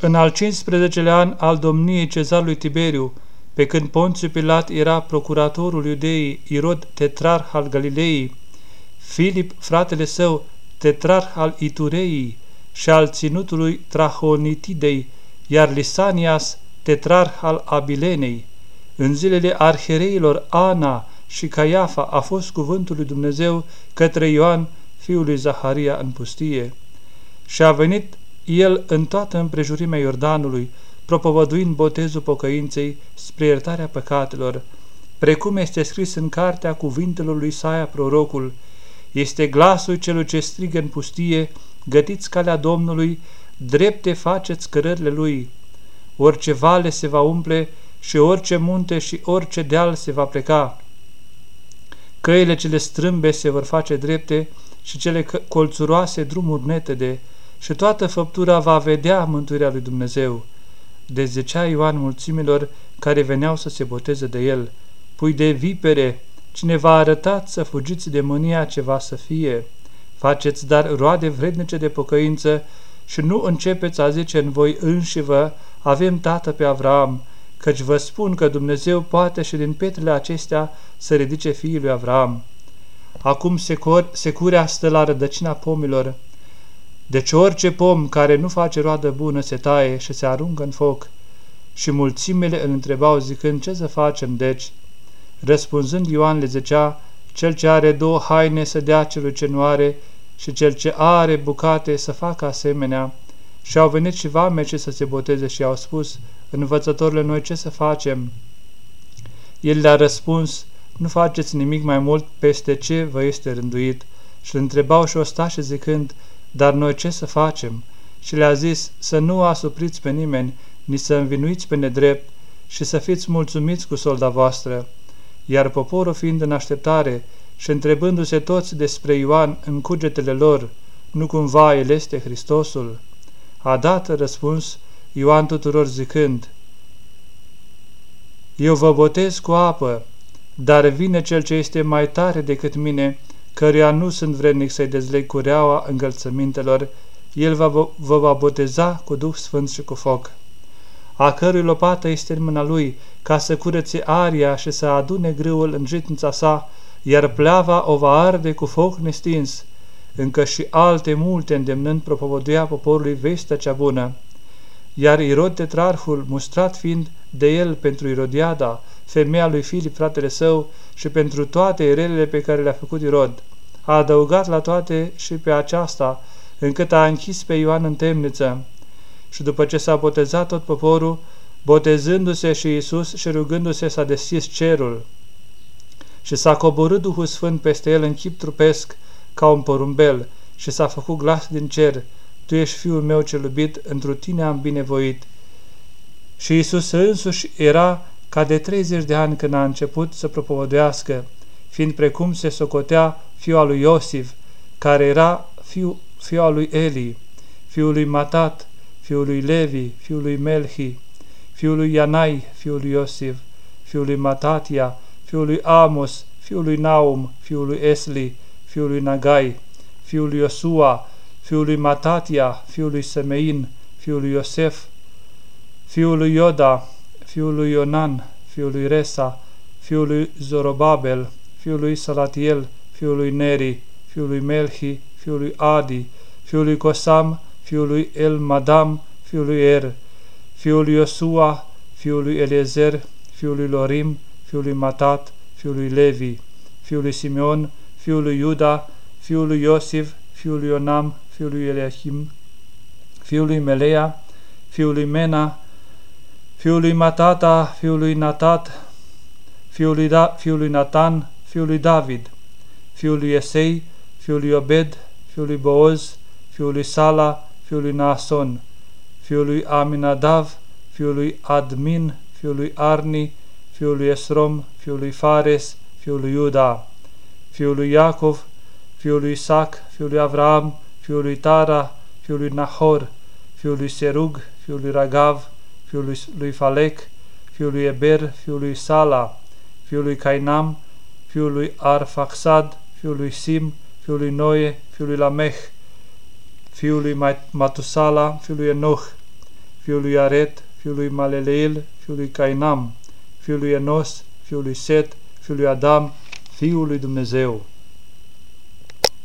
În al 15-lea an al domniei cezarului Tiberiu, pe când Ponțiu Pilat era procuratorul iudeii, Irod, tetrarh al Galilei, Filip, fratele său, tetrarh al Itureii și al ținutului Trahonitidei, iar Lisanias, tetrarh al Abilenei. În zilele arhereilor Ana și Caiafa a fost cuvântul lui Dumnezeu către Ioan, fiul lui Zaharia, în pustie. Și a venit el în toată împrejurimea Iordanului, propovăduind botezul pocăinței spre iertarea păcatelor, precum este scris în cartea cuvintelor lui Isaia prorocul, este glasul celui ce strigă în pustie, gătiți calea Domnului, drepte faceți cărările lui. Orice vale se va umple și orice munte și orice deal se va pleca. Căile cele strâmbe se vor face drepte și cele colțuroase drumuri netede și toată făptura va vedea mântuirea lui Dumnezeu. De zecea Ioan mulțimilor care veneau să se boteze de el, pui de vipere, cine v-a arătat să fugiți de mânia ce va să fie. Faceți dar roade vrednice de pocăință și nu începeți a zice în voi înși vă, avem tată pe Avram, căci vă spun că Dumnezeu poate și din petrele acestea să ridice fiii lui Avram. Acum secur, securea stă la rădăcina pomilor, deci orice pom care nu face roadă bună se taie și se aruncă în foc. Și mulțimile îl întrebau zicând, ce să facem deci? Răspunzând Ioan le zicea, cel ce are două haine să dea celui ce nu are și cel ce are bucate să facă asemenea. Și au venit și vamece să se boteze și au spus, învățătorile noi ce să facem? El le-a răspuns, nu faceți nimic mai mult peste ce vă este rânduit. Și îl întrebau și ostașe zicând, dar noi ce să facem? Și le-a zis să nu asupriți pe nimeni, ni să învinuiți pe nedrept și să fiți mulțumiți cu solda voastră. Iar poporul fiind în așteptare și întrebându-se toți despre Ioan în cugetele lor, nu cumva el este Hristosul? A dat răspuns Ioan tuturor zicând, Eu vă botez cu apă, dar vine cel ce este mai tare decât mine, căruia nu sunt vrednic să-i dezleg cureaua îngălțămintelor, el va, vă va boteza cu Duh Sfânt și cu foc, a cărui lopată este în mâna lui, ca să curețe aria și să adune grâul în jitnița sa, iar pleava o va arde cu foc nestins, încă și alte multe îndemnând propovăduia poporului vestea cea bună. Iar Irod tetrarhul, mustrat fiind de el pentru Irodiada, femeia lui Filip, fratele său, și pentru toate relele pe care le-a făcut Irod. A adăugat la toate și pe aceasta, încât a închis pe Ioan în temniță. Și după ce s-a botezat tot poporul, botezându-se și Iisus și rugându-se s-a deschis cerul. Și s-a coborât Duhul Sfânt peste el în chip trupesc, ca un porumbel, și s-a făcut glas din cer, Tu ești Fiul meu cel iubit, întru tine am binevoit. Și Iisus însuși era ca de 30 de ani când a început să propovăduiască, fiind precum se socotea fiul al lui Iosif, care era fiul, fiul al lui Eli, fiul lui Matat, fiul lui Levi, fiul lui Melchi, fiul lui Ianai, fiul lui Iosif, fiul lui Matatia, fiul lui Amos, fiul lui Naum, fiul lui Esli, fiul lui Nagai, fiul lui Iosua, fiul lui Matatia, fiul lui Semein, fiul lui Iosef, fiul lui Ioda, fiul lui Ionan, fiul lui Resa, fiul lui Zorobabel, fiul lui Salatiel, fiul lui Neri, fiul lui Melchi, fiul lui Adi, fiul lui Cosam, fiul lui El Madam, fiul lui Er, fiul lui Iosua, fiul lui Eliezer, fiul lui Lorim, fiul lui Matat, fiul lui Levi, fiul lui Simeon, fiul lui Iuda, fiul lui Iosif, fiul lui Ionam, fiul lui Eliachim, fiul lui Melea, fiul lui Mena, fiul lui Matata, fiul lui Natat, fiul lui, da, fiul lui Natan, fiul lui David, fiul lui Esei, fiul lui Obed, fiul lui Booz, fiul lui Sala, fiul lui Naason, fiul lui Aminadav, fiul lui Admin, fiul lui Arni, fiul lui Esrom, fiul lui Fares, fiul lui Iuda, fiul lui Iacov, fiul lui Isaac, fiul lui Avram, fiul lui Tara, fiul lui Nahor, fiul lui Serug, fiul lui Ragav, fiul lui, lui Falec, fiul lui Eber, fiul lui Sala, fiul lui Cainam, fiul lui Arfaxad, fiul lui Sim, fiul lui Noe, fiul lui Lamech, fiul lui Matusala, fiul lui Enoch, fiul lui Aret, fiul lui Maleleel, fiul lui Cainam, fiul lui Enos, fiul lui Set, fiul lui Adam, fiul lui Dumnezeu.